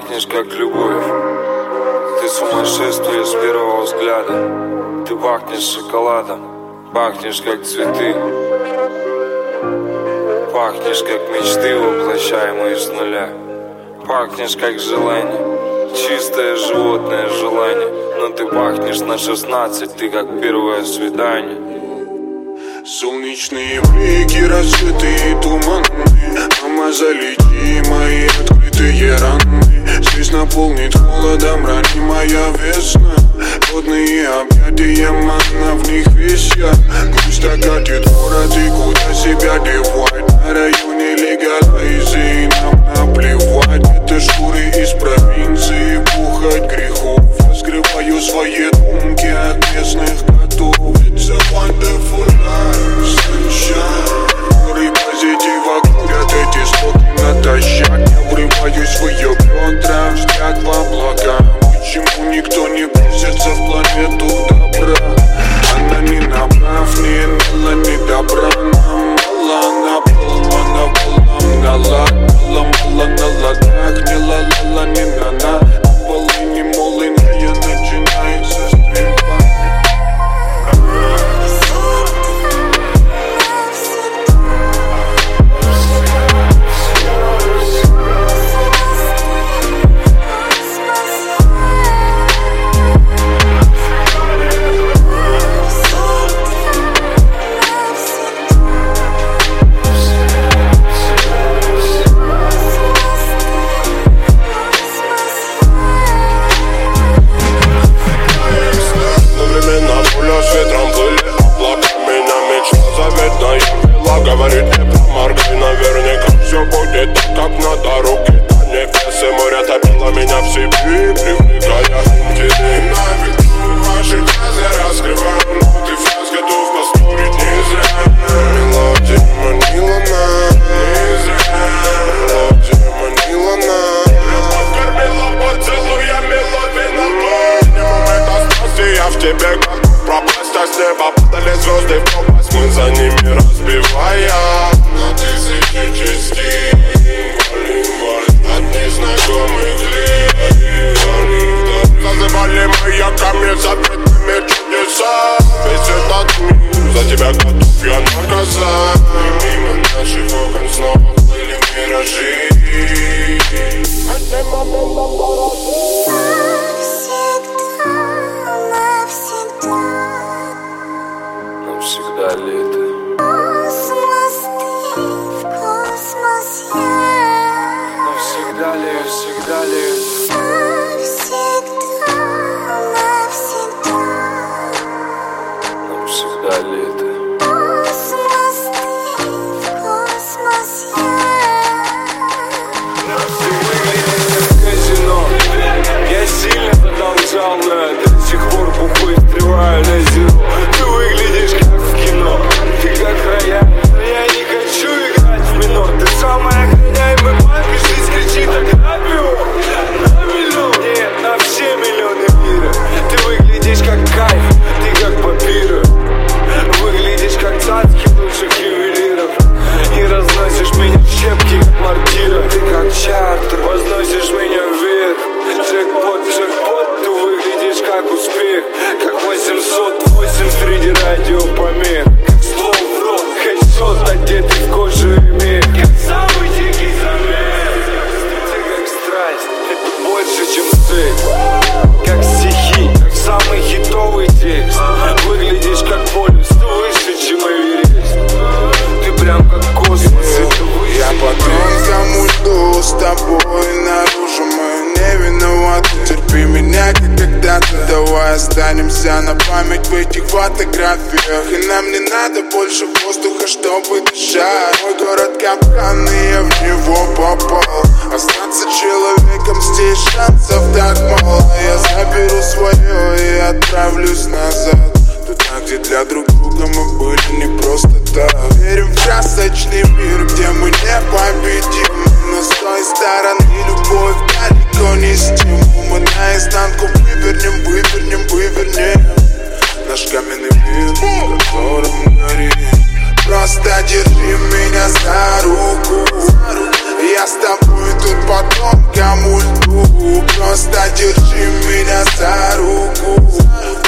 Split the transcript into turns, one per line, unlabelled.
пахнешь как Любовь. Ты сумасшествуешь с первого взгляда. Ты пахнешь шоколадом. Пахнешь как цветы. Пахнешь как мечты, воплощаемые с нуля. Пахнешь как желание. Чистое животное желание. Но ты пахнешь на 16, ты как первое свидание.
Солнечные блики, разжитые туманные залети Мои открытые раны. Здесь наполнит холодом ранимая весна. Плотные объятия мана в них весь я Пусть катит город и куда себя девать? На районе
just blood Пропасть так с неба падали звезды в пропасть Мы за ними разбивая На тысячи частей. Валим, валим от незнакомых людей Валим, валим Зазывали маяками в літи. Космос, ты в космос я.
Навсегда ли, всегда ли. партнер Ты самая охраняемый парень, жизнь кричит, так напиво вся на
память в этих фотографиях. И нам не надо больше воздуха, чтобы дышать. Мой город капкан, и я в него попал. Остаться человеком здесь шансов так Просто держи меня за руку. Я с тобой тут потом кому льду Просто держи меня за руку.